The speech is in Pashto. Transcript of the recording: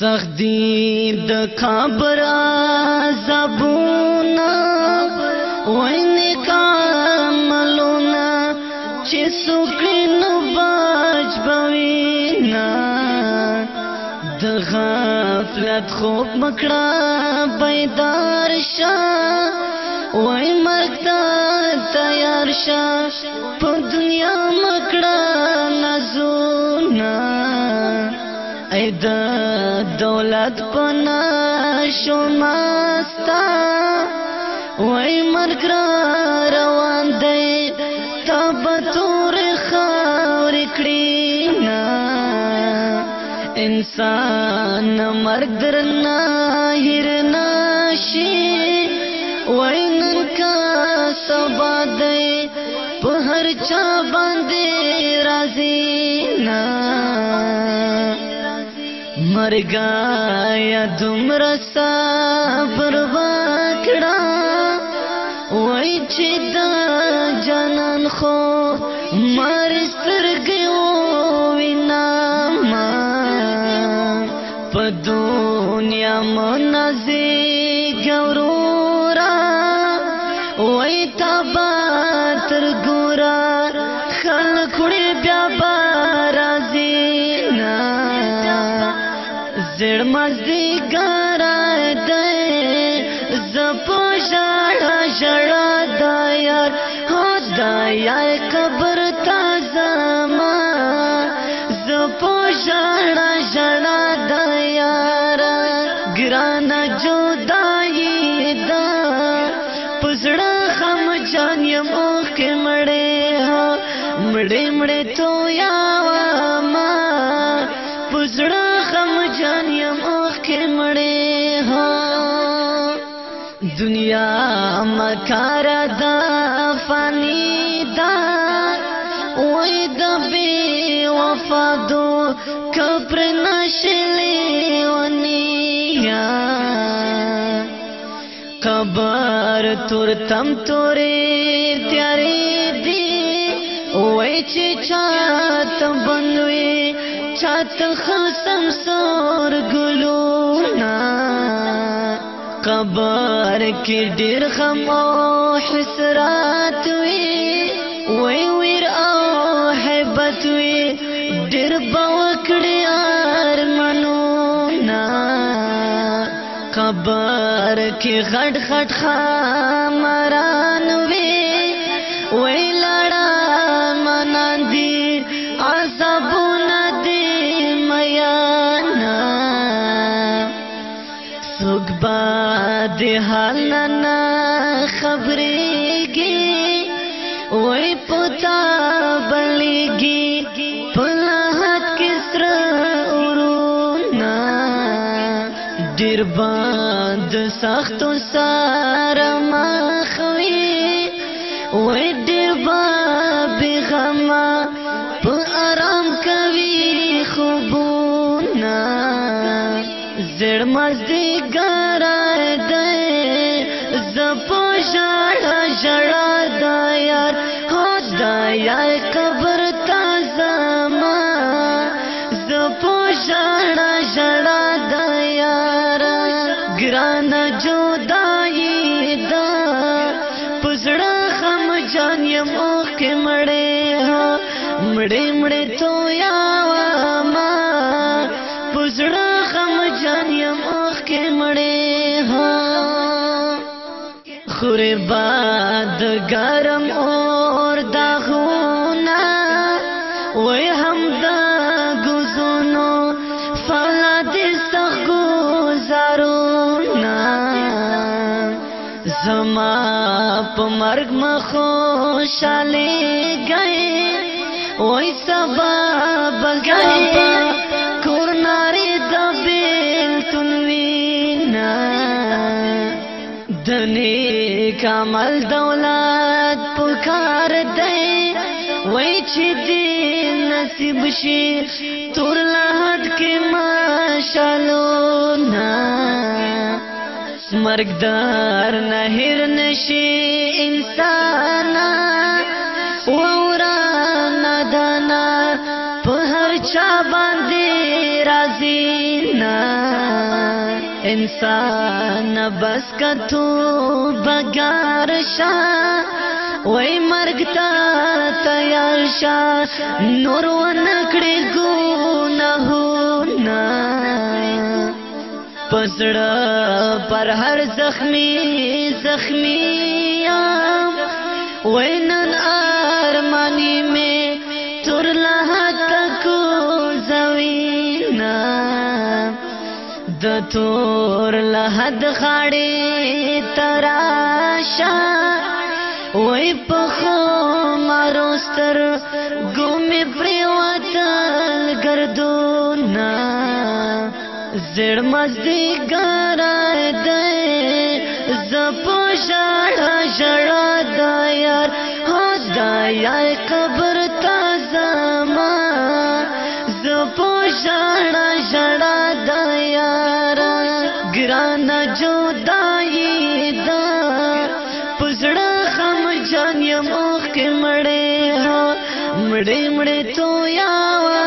سخت دی د خبر زبونا ویني کاملونا چې سکین باج بوینا د غفلت خوب مکړه بیدار شه وای مرګ ته تیار شه په د دولت پنا شوماستا وای مرګ روان دی تب تور خاور کړی نا انسان مرګ درنا هیر ناشي وای نن کا سبا دی په هر چا باندې راځي مرګا یا دومره صبر وکړه وای چې دا جانان خو مر سترګې وینا ما په دنیا منځ زړ مزي ګرا دې زپو شړا شړا دا یار هو دا یار قبر تا زما زپو شړا شړا دا یار ګران جدائی دا پزړه خم جان یم او کې مړې مړې مړې تو یا ما پزړه دنیا مکار دا فانی دا وای د بی وفادو کبر نشلی ونیا قبر تور تم تورې تیارې دی وای چې چات بنوي چات خسم سور ګلو نا قبر کې ډېر غم او حسرات وي وي وير او hebat وي ډېر بوکړي ارمانونه قبر کې غټ غټ خامران وي وي حالنا خبرېږي وې پتا بلېږي پلحت کسر اورونا ډیر باند سختو سره مخوي وې ډیر بغما په آرام کوي خوبونه زړ مزدي ګرا دې زپو شړا شړا دا یار هو دا یار قبر تا زما زپو شړا شړا دا یار ګران جدائی دا پزړه خم جان یم او کې مړې مړې مړې تو یار باد گرم اور دا خونا وی هم دا گزونو فلا دستخ گزارونا زما پا مرگ مخوش آلے گئے وی سبا بگئے دنی کمل دولت پکار دی وای چې دی نصیب شي تور لحد کې ماشالو نا مرګدار نه هر نشي انسان وورا ندانا په هر چا باندې راځي نا انسان بس کتو بګار شا وای مرګ تا تیار شا نور ونکړې ګناهونه پسړه پر هر زخمی زخمی وای تور لحد خاڑی تراشا وی پخو ماروستر گومی پریواتل گردونا زیر مزدی گرائی دے زپو شڑا شڑا دایار ہو دایائی قبر تازاما زپو شڑا شڑا مړې مړې تویا